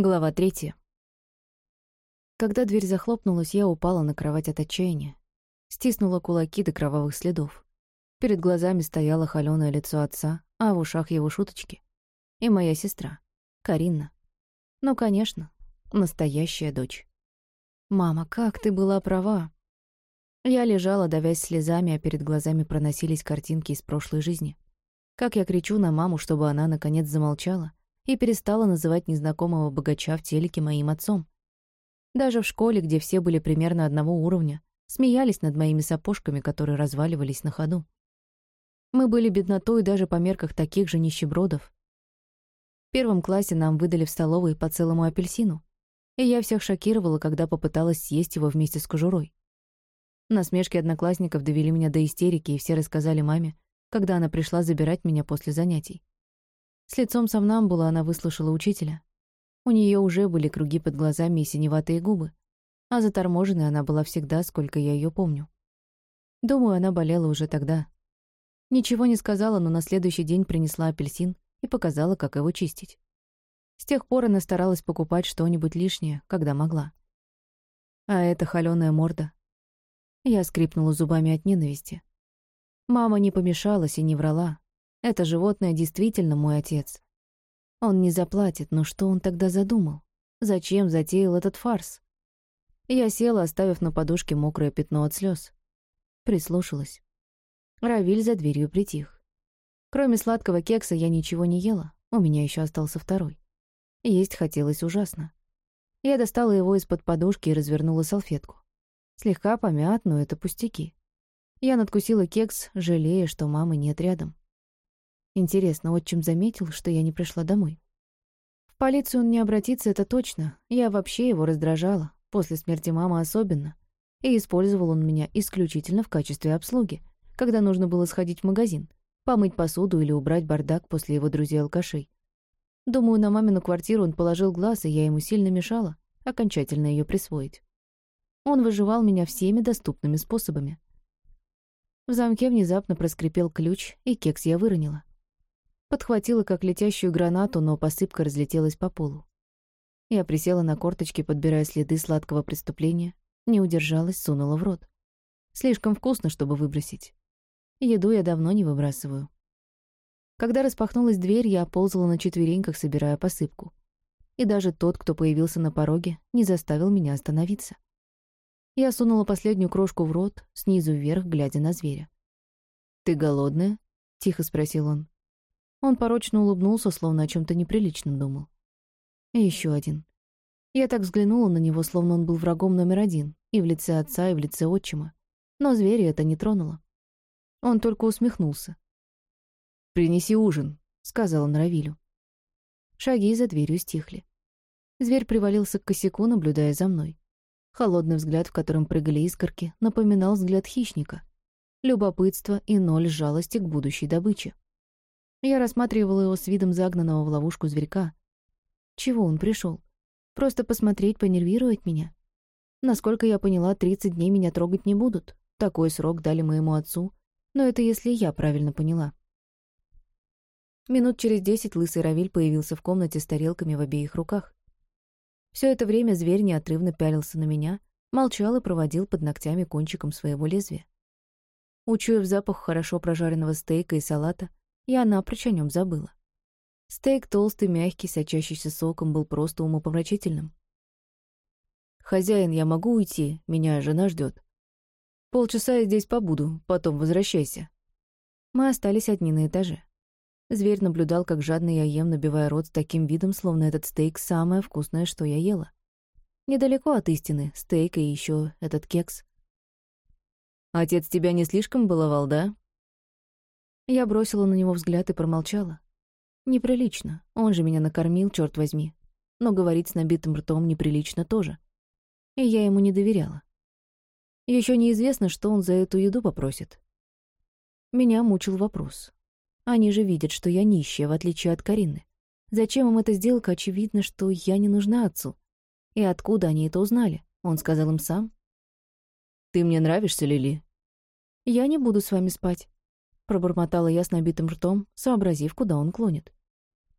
Глава третья. Когда дверь захлопнулась, я упала на кровать от отчаяния. Стиснула кулаки до кровавых следов. Перед глазами стояло холёное лицо отца, а в ушах его шуточки. И моя сестра, Карина. Ну, конечно, настоящая дочь. «Мама, как ты была права!» Я лежала, давясь слезами, а перед глазами проносились картинки из прошлой жизни. Как я кричу на маму, чтобы она, наконец, замолчала, и перестала называть незнакомого богача в телеке моим отцом. Даже в школе, где все были примерно одного уровня, смеялись над моими сапожками, которые разваливались на ходу. Мы были беднотой даже по мерках таких же нищебродов. В первом классе нам выдали в столовой по целому апельсину, и я всех шокировала, когда попыталась съесть его вместе с кожурой. Насмешки одноклассников довели меня до истерики, и все рассказали маме, когда она пришла забирать меня после занятий. С лицом сомнамбула она выслушала учителя. У нее уже были круги под глазами и синеватые губы, а заторможенной она была всегда, сколько я ее помню. Думаю, она болела уже тогда. Ничего не сказала, но на следующий день принесла апельсин и показала, как его чистить. С тех пор она старалась покупать что-нибудь лишнее, когда могла. А эта холёная морда. Я скрипнула зубами от ненависти. Мама не помешалась и не врала, это животное действительно мой отец. Он не заплатит, но что он тогда задумал? Зачем затеял этот фарс? Я села, оставив на подушке мокрое пятно от слез. Прислушалась. Равиль за дверью притих. Кроме сладкого кекса я ничего не ела, у меня еще остался второй. Есть хотелось ужасно. Я достала его из-под подушки и развернула салфетку. Слегка помят, но это пустяки. Я надкусила кекс, жалея, что мамы нет рядом. Интересно, отчим заметил, что я не пришла домой. В полицию он не обратится, это точно. Я вообще его раздражала, после смерти мамы особенно. И использовал он меня исключительно в качестве обслуги, когда нужно было сходить в магазин, помыть посуду или убрать бардак после его друзей-алкашей. Думаю, на мамину квартиру он положил глаз, и я ему сильно мешала окончательно ее присвоить. Он выживал меня всеми доступными способами. В замке внезапно проскрипел ключ, и кекс я выронила. Подхватила как летящую гранату, но посыпка разлетелась по полу. Я присела на корточки, подбирая следы сладкого преступления, не удержалась, сунула в рот. Слишком вкусно, чтобы выбросить. Еду я давно не выбрасываю. Когда распахнулась дверь, я ползала на четвереньках, собирая посыпку. И даже тот, кто появился на пороге, не заставил меня остановиться. Я сунула последнюю крошку в рот, снизу вверх, глядя на зверя. «Ты голодная?» — тихо спросил он. Он порочно улыбнулся, словно о чем то неприличном думал. И еще один. Я так взглянула на него, словно он был врагом номер один, и в лице отца, и в лице отчима. Но зверя это не тронуло. Он только усмехнулся. «Принеси ужин», — сказал он Равилю. Шаги за дверью стихли. Зверь привалился к косяку, наблюдая за мной. Холодный взгляд, в котором прыгали искорки, напоминал взгляд хищника. Любопытство и ноль жалости к будущей добыче. Я рассматривала его с видом загнанного в ловушку зверька. Чего он пришел? Просто посмотреть, понервировать меня? Насколько я поняла, 30 дней меня трогать не будут. Такой срок дали моему отцу. Но это если я правильно поняла. Минут через десять лысый Равиль появился в комнате с тарелками в обеих руках. Все это время зверь неотрывно пялился на меня, молчал и проводил под ногтями кончиком своего лезвия. Учуяв запах хорошо прожаренного стейка и салата, я напрочь о нем забыла. Стейк толстый, мягкий, сочащийся соком, был просто умопомрачительным. «Хозяин, я могу уйти? Меня жена ждет. Полчаса я здесь побуду, потом возвращайся». Мы остались одни на этаже. Зверь наблюдал, как жадно я ем, набивая рот с таким видом, словно этот стейк — самое вкусное, что я ела. Недалеко от истины, стейк и еще этот кекс. «Отец тебя не слишком баловал, да?» Я бросила на него взгляд и промолчала. Неприлично, он же меня накормил, черт возьми. Но говорить с набитым ртом неприлично тоже. И я ему не доверяла. Еще неизвестно, что он за эту еду попросит. Меня мучил вопрос. Они же видят, что я нищая, в отличие от Карины. Зачем им эта сделка? Очевидно, что я не нужна отцу. И откуда они это узнали? Он сказал им сам. «Ты мне нравишься, Лили?» «Я не буду с вами спать», Пробормотала я с набитым ртом, сообразив, куда он клонит.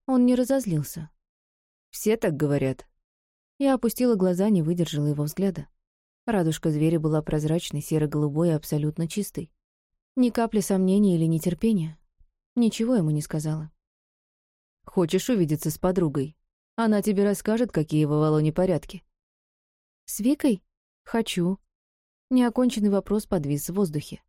Он не разозлился. Все так говорят. Я опустила глаза, не выдержала его взгляда. Радужка зверя была прозрачной, серо-голубой и абсолютно чистой. Ни капли сомнений или нетерпения. Ничего ему не сказала. «Хочешь увидеться с подругой? Она тебе расскажет, какие в Авалоне порядки». «С Викой? Хочу». Неоконченный вопрос подвис в воздухе.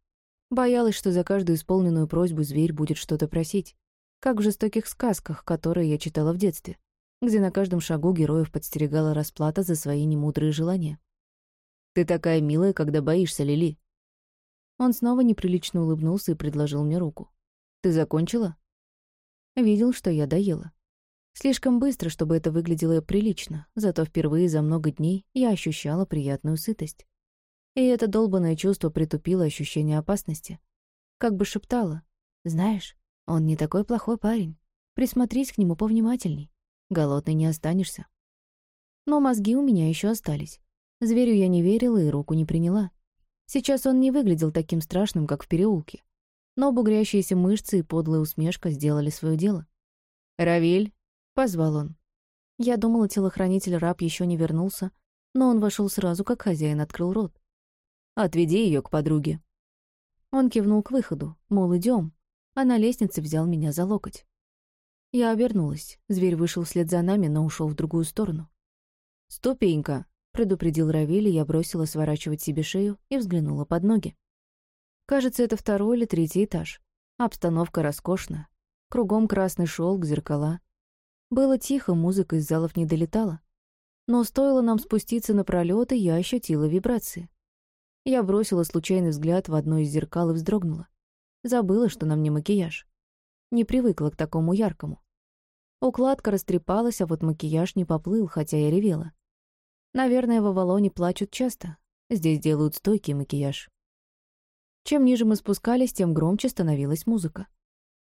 Боялась, что за каждую исполненную просьбу зверь будет что-то просить, как в жестоких сказках, которые я читала в детстве, где на каждом шагу героев подстерегала расплата за свои немудрые желания. «Ты такая милая, когда боишься, Лили». Он снова неприлично улыбнулся и предложил мне руку. «Ты закончила?» Видел, что я доела. Слишком быстро, чтобы это выглядело прилично, зато впервые за много дней я ощущала приятную сытость. И это долбанное чувство притупило ощущение опасности. Как бы шептало. «Знаешь, он не такой плохой парень. Присмотрись к нему повнимательней. Голодный не останешься». Но мозги у меня еще остались. Зверю я не верила и руку не приняла. Сейчас он не выглядел таким страшным, как в переулке. Но бугрящиеся мышцы и подлая усмешка сделали свое дело. «Равиль!» — позвал он. Я думала, телохранитель-раб еще не вернулся, но он вошел сразу, как хозяин открыл рот. «Отведи ее к подруге». Он кивнул к выходу, мол, идем, а на лестнице взял меня за локоть. Я обернулась. Зверь вышел вслед за нами, но ушел в другую сторону. «Ступенька!» — предупредил Равиль, я бросила сворачивать себе шею и взглянула под ноги. Кажется, это второй или третий этаж. Обстановка роскошная. Кругом красный шелк, зеркала. Было тихо, музыка из залов не долетала. Но стоило нам спуститься на пролёт, и я ощутила вибрации. Я бросила случайный взгляд в одно из зеркал и вздрогнула. Забыла, что на мне макияж. Не привыкла к такому яркому. Укладка растрепалась, а вот макияж не поплыл, хотя я ревела. Наверное, в Авалоне плачут часто. Здесь делают стойкий макияж. Чем ниже мы спускались, тем громче становилась музыка.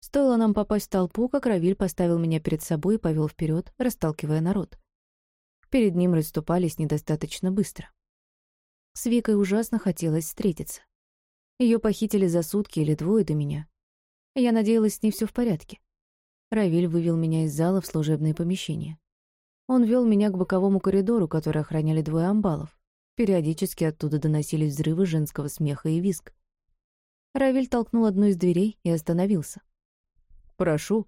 Стоило нам попасть в толпу, как Равиль поставил меня перед собой и повел вперед, расталкивая народ. Перед ним расступались недостаточно быстро. С Викой ужасно хотелось встретиться. Ее похитили за сутки или двое до меня. Я надеялась, с ней все в порядке. Равиль вывел меня из зала в служебные помещения. Он вел меня к боковому коридору, который охраняли двое амбалов. Периодически оттуда доносились взрывы женского смеха и визг. Равиль толкнул одну из дверей и остановился. «Прошу».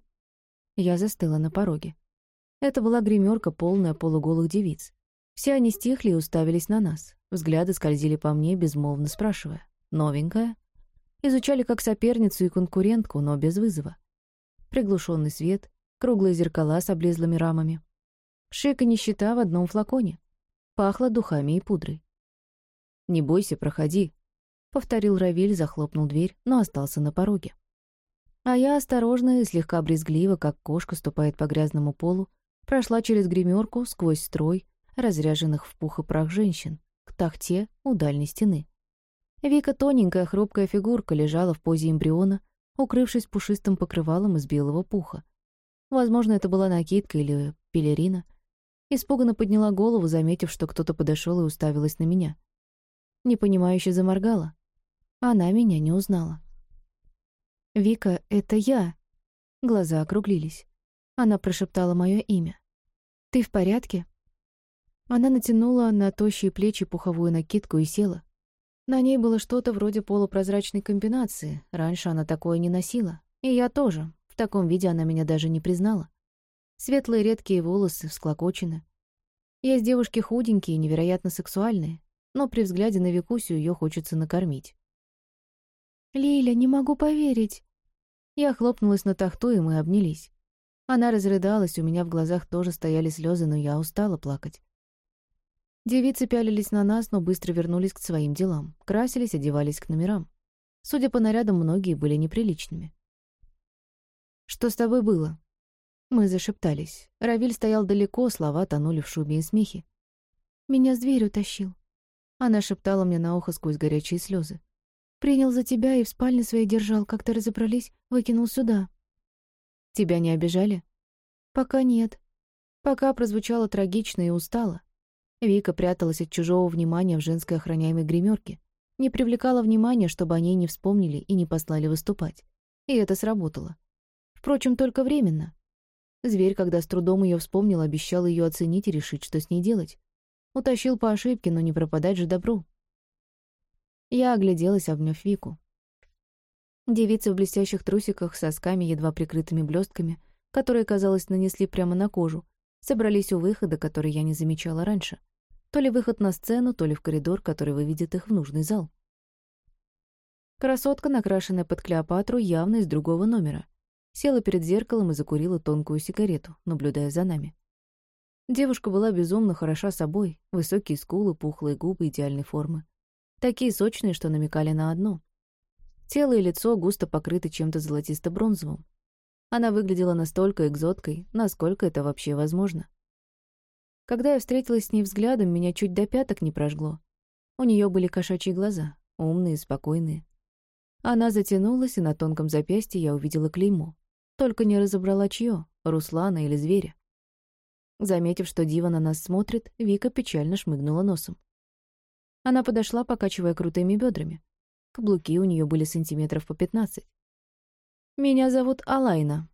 Я застыла на пороге. Это была гримерка, полная полуголых девиц. Все они стихли и уставились на нас. Взгляды скользили по мне, безмолвно спрашивая. «Новенькая?» Изучали как соперницу и конкурентку, но без вызова. Приглушенный свет, круглые зеркала с облезлыми рамами, Шик и нищета в одном флаконе. Пахло духами и пудрой. «Не бойся, проходи», — повторил Равиль, захлопнул дверь, но остался на пороге. А я осторожно и слегка брезгливо, как кошка ступает по грязному полу, прошла через гримерку сквозь строй разряженных в пух и прах женщин тахте у дальней стены. Вика, тоненькая хрупкая фигурка, лежала в позе эмбриона, укрывшись пушистым покрывалом из белого пуха. Возможно, это была накидка или пелерина, Испуганно подняла голову, заметив, что кто-то подошел и уставилась на меня. Непонимающе заморгала. Она меня не узнала. «Вика, это я!» Глаза округлились. Она прошептала мое имя. «Ты в порядке?» Она натянула на тощие плечи пуховую накидку и села. На ней было что-то вроде полупрозрачной комбинации. Раньше она такое не носила. И я тоже. В таком виде она меня даже не признала. Светлые редкие волосы всклокочены. Есть девушки худенькие невероятно сексуальные, но при взгляде на Викусю ее хочется накормить. «Лиля, не могу поверить!» Я хлопнулась на тахту, и мы обнялись. Она разрыдалась, у меня в глазах тоже стояли слезы, но я устала плакать. Девицы пялились на нас, но быстро вернулись к своим делам. Красились, одевались к номерам. Судя по нарядам, многие были неприличными. «Что с тобой было?» Мы зашептались. Равиль стоял далеко, слова тонули в шуме и смехе. «Меня зверь утащил». Она шептала мне на ухо сквозь горячие слезы. «Принял за тебя и в спальне своей держал. Как-то разобрались, выкинул сюда». «Тебя не обижали?» «Пока нет». Пока прозвучало трагично и устало. Вика пряталась от чужого внимания в женской охраняемой гримерке. Не привлекала внимания, чтобы о ней не вспомнили и не послали выступать. И это сработало. Впрочем, только временно. Зверь, когда с трудом ее вспомнил, обещал ее оценить и решить, что с ней делать. Утащил по ошибке, но не пропадать же добру. Я огляделась, обняв Вику. Девицы в блестящих трусиках, сосками, едва прикрытыми блестками, которые, казалось, нанесли прямо на кожу, собрались у выхода, который я не замечала раньше. То ли выход на сцену, то ли в коридор, который выведет их в нужный зал. Красотка, накрашенная под Клеопатру, явно из другого номера. Села перед зеркалом и закурила тонкую сигарету, наблюдая за нами. Девушка была безумно хороша собой, высокие скулы, пухлые губы идеальной формы. Такие сочные, что намекали на одно. Тело и лицо густо покрыты чем-то золотисто-бронзовым. Она выглядела настолько экзоткой, насколько это вообще возможно. Когда я встретилась с ней взглядом, меня чуть до пяток не прожгло. У нее были кошачьи глаза, умные, спокойные. Она затянулась, и на тонком запястье я увидела клеймо. Только не разобрала чье, Руслана или зверя. Заметив, что Дива на нас смотрит, Вика печально шмыгнула носом. Она подошла, покачивая крутыми бедрами. Каблуки у нее были сантиметров по пятнадцать. «Меня зовут Алайна».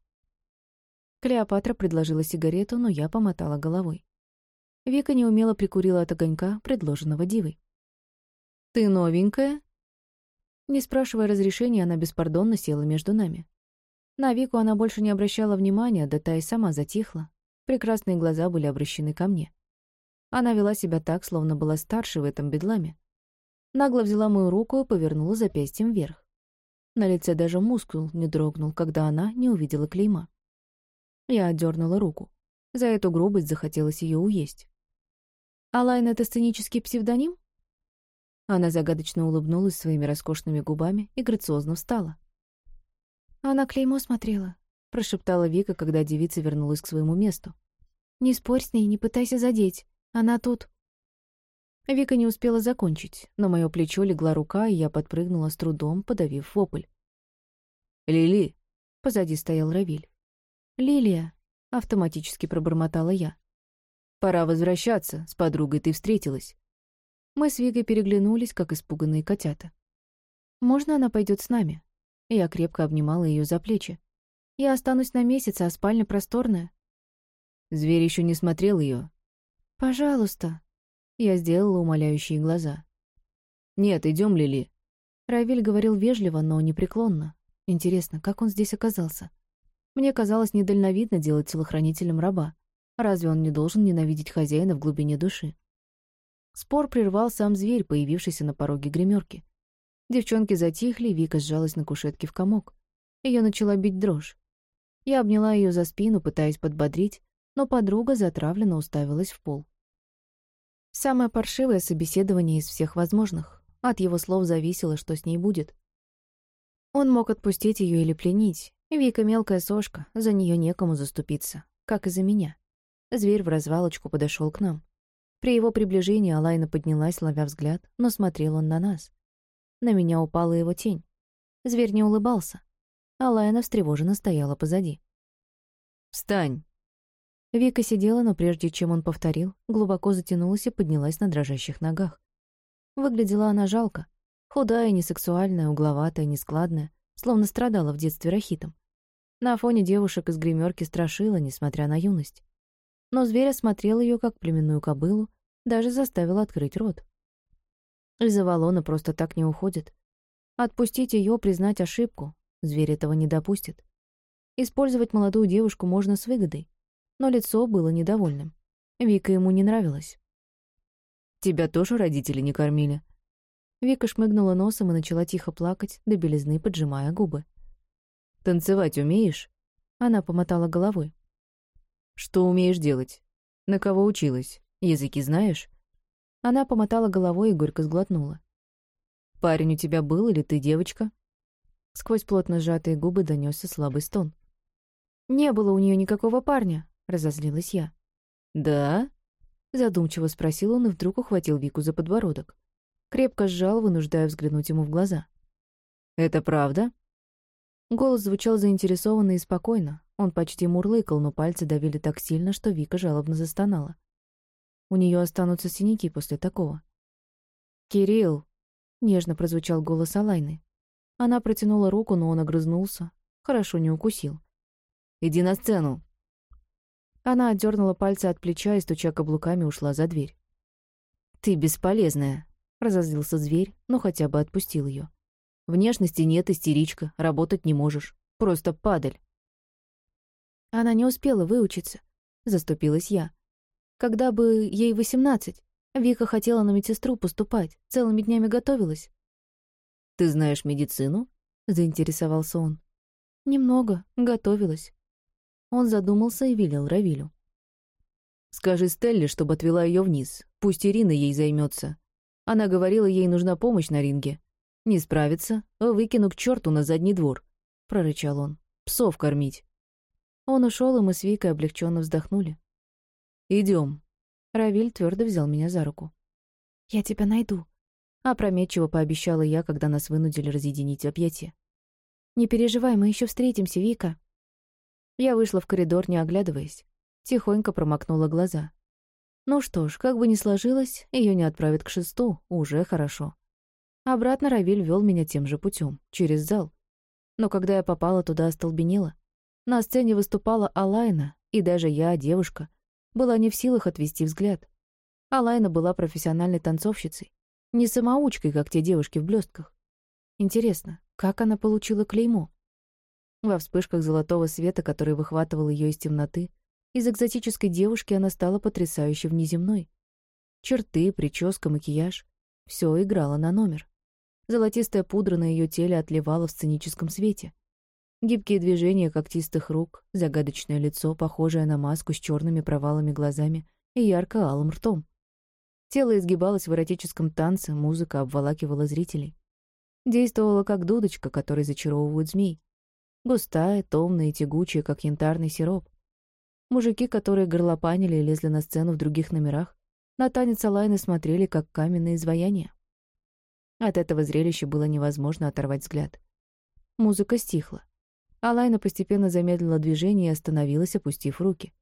Клеопатра предложила сигарету, но я помотала головой. Вика неумело прикурила от огонька, предложенного Дивой. «Ты новенькая?» Не спрашивая разрешения, она беспардонно села между нами. На Вику она больше не обращала внимания, да та и сама затихла, Прекрасные глаза были обращены ко мне. Она вела себя так, словно была старше в этом бедламе. Нагло взяла мою руку и повернула запястьем вверх. На лице даже мускул не дрогнул, когда она не увидела клейма. Я отдернула руку. За эту грубость захотелось ее уесть. «Алайн — это сценический псевдоним?» Она загадочно улыбнулась своими роскошными губами и грациозно встала. Она клеймо смотрела. — прошептала Вика, когда девица вернулась к своему месту. «Не спорь с ней, не пытайся задеть. Она тут...» Вика не успела закончить. На мое плечо легла рука, и я подпрыгнула с трудом, подавив вопль. «Лили!» — позади стоял Равиль. «Лилия!» — автоматически пробормотала я. «Пора возвращаться, с подругой ты встретилась». Мы с Викой переглянулись, как испуганные котята. «Можно она пойдет с нами?» Я крепко обнимала ее за плечи. Я останусь на месяц, а спальня просторная. Зверь еще не смотрел ее. Пожалуйста. Я сделала умоляющие глаза. Нет, идем, Лили. Равиль говорил вежливо, но непреклонно. Интересно, как он здесь оказался? Мне казалось недальновидно делать телохранителем раба. Разве он не должен ненавидеть хозяина в глубине души? Спор прервал сам зверь, появившийся на пороге гримерки. Девчонки затихли, Вика сжалась на кушетке в комок. Ее начала бить дрожь. Я обняла ее за спину, пытаясь подбодрить, но подруга затравленно уставилась в пол. Самое паршивое собеседование из всех возможных. От его слов зависело, что с ней будет. Он мог отпустить ее или пленить. Вика мелкая сошка, за нее некому заступиться, как и за меня. Зверь в развалочку подошел к нам. При его приближении Алайна поднялась, ловя взгляд, но смотрел он на нас. На меня упала его тень. Зверь не улыбался. Алайна встревоженно стояла позади. «Встань!» Вика сидела, но прежде чем он повторил, глубоко затянулась и поднялась на дрожащих ногах. Выглядела она жалко. Худая, несексуальная, угловатая, нескладная, словно страдала в детстве рахитом. На фоне девушек из гримерки страшила, несмотря на юность. Но зверь осмотрел ее как племенную кобылу, даже заставил открыть рот. Из Авалона просто так не уходит. Отпустить ее, признать ошибку, Зверь этого не допустит. Использовать молодую девушку можно с выгодой, но лицо было недовольным. Вика ему не нравилась. «Тебя тоже родители не кормили?» Вика шмыгнула носом и начала тихо плакать, до белизны поджимая губы. «Танцевать умеешь?» Она помотала головой. «Что умеешь делать? На кого училась? Языки знаешь?» Она помотала головой и горько сглотнула. «Парень у тебя был или ты девочка?» Сквозь плотно сжатые губы донесся слабый стон. «Не было у нее никакого парня», — разозлилась я. «Да?» — задумчиво спросил он и вдруг ухватил Вику за подбородок. Крепко сжал, вынуждая взглянуть ему в глаза. «Это правда?» Голос звучал заинтересованно и спокойно. Он почти мурлыкал, но пальцы давили так сильно, что Вика жалобно застонала. У нее останутся синяки после такого. «Кирилл!» — нежно прозвучал голос Алайны. Она протянула руку, но он огрызнулся. Хорошо не укусил. «Иди на сцену!» Она отдернула пальцы от плеча и, стуча каблуками, ушла за дверь. «Ты бесполезная», — разозлился зверь, но хотя бы отпустил ее. «Внешности нет, истеричка, работать не можешь. Просто падаль». Она не успела выучиться, — заступилась я. Когда бы ей восемнадцать, Вика хотела на медсестру поступать, целыми днями готовилась. «Ты знаешь медицину?» — заинтересовался он. «Немного, готовилась». Он задумался и велел Равилю. «Скажи Стелле, чтобы отвела ее вниз. Пусть Ирина ей займется. Она говорила, ей нужна помощь на ринге. Не справится, выкину к черту на задний двор», — прорычал он. «Псов кормить». Он ушел, и мы с Викой облегченно вздохнули. Идем. Равиль твердо взял меня за руку. «Я тебя найду», — опрометчиво пообещала я, когда нас вынудили разъединить объятия. «Не переживай, мы еще встретимся, Вика». Я вышла в коридор, не оглядываясь. Тихонько промокнула глаза. Ну что ж, как бы ни сложилось, ее не отправят к шесту, уже хорошо. Обратно Равиль вел меня тем же путем, через зал. Но когда я попала туда, остолбенела. На сцене выступала Алайна, и даже я, девушка, была не в силах отвести взгляд. Алайна была профессиональной танцовщицей, не самоучкой, как те девушки в блестках. Интересно, как она получила клеймо? Во вспышках золотого света, который выхватывал ее из темноты, из экзотической девушки она стала потрясающе внеземной. Черты, прическа, макияж — все играло на номер. Золотистая пудра на ее теле отливала в сценическом свете. Гибкие движения когтистых рук, загадочное лицо, похожее на маску с черными провалами глазами и ярко-алым ртом. Тело изгибалось в эротическом танце, музыка обволакивала зрителей. Действовала как дудочка, которой зачаровывают змей. Густая, томная и тягучая, как янтарный сироп. Мужики, которые горлопанили и лезли на сцену в других номерах, на танец Алайны смотрели, как каменные изваяния. От этого зрелища было невозможно оторвать взгляд. Музыка стихла. Алайна постепенно замедлила движение и остановилась, опустив руки.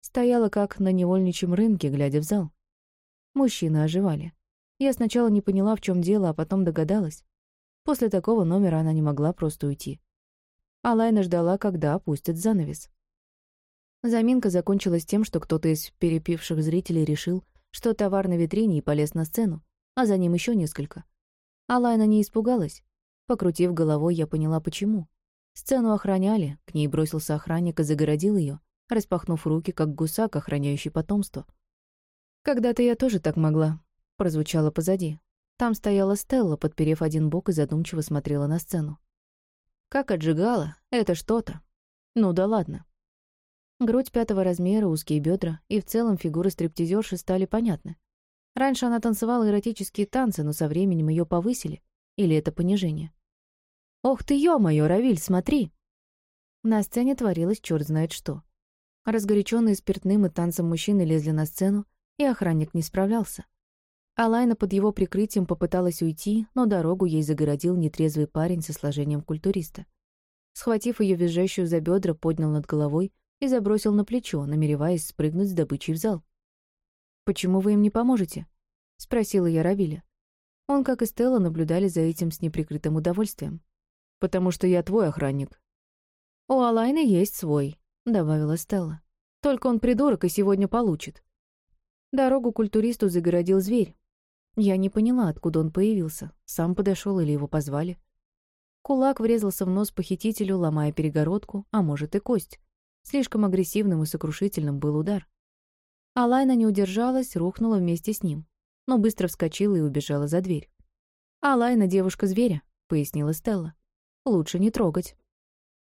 Стояла как на невольничьем рынке, глядя в зал. Мужчины оживали. Я сначала не поняла, в чем дело, а потом догадалась. После такого номера она не могла просто уйти. Алайна ждала, когда опустят занавес. Заминка закончилась тем, что кто-то из перепивших зрителей решил, что товар на витрине и полез на сцену, а за ним еще несколько. Алайна не испугалась. Покрутив головой, я поняла, почему. Сцену охраняли, к ней бросился охранник и загородил ее, распахнув руки, как гусак, охраняющий потомство. «Когда-то я тоже так могла», — прозвучало позади. Там стояла Стелла, подперев один бок и задумчиво смотрела на сцену. Как отжигала, это что-то. Ну да ладно. Грудь пятого размера, узкие бедра и в целом фигуры стриптизерши стали понятны. Раньше она танцевала эротические танцы, но со временем ее повысили. Или это понижение? «Ох ты, ё-моё, Равиль, смотри!» На сцене творилось черт знает что. Разгоряченные спиртным и танцем мужчины лезли на сцену, и охранник не справлялся. Алайна под его прикрытием попыталась уйти, но дорогу ей загородил нетрезвый парень со сложением культуриста. Схватив ее визжащую за бедра, поднял над головой и забросил на плечо, намереваясь спрыгнуть с добычей в зал. «Почему вы им не поможете?» — спросила я Равиля. Он, как и Стелла, наблюдали за этим с неприкрытым удовольствием потому что я твой охранник». «У Алайны есть свой», — добавила Стелла. «Только он придурок и сегодня получит». Дорогу культуристу загородил зверь. Я не поняла, откуда он появился. Сам подошел или его позвали. Кулак врезался в нос похитителю, ломая перегородку, а может и кость. Слишком агрессивным и сокрушительным был удар. Алайна не удержалась, рухнула вместе с ним, но быстро вскочила и убежала за дверь. «Алайна — девушка-зверя», — пояснила Стелла. Лучше не трогать.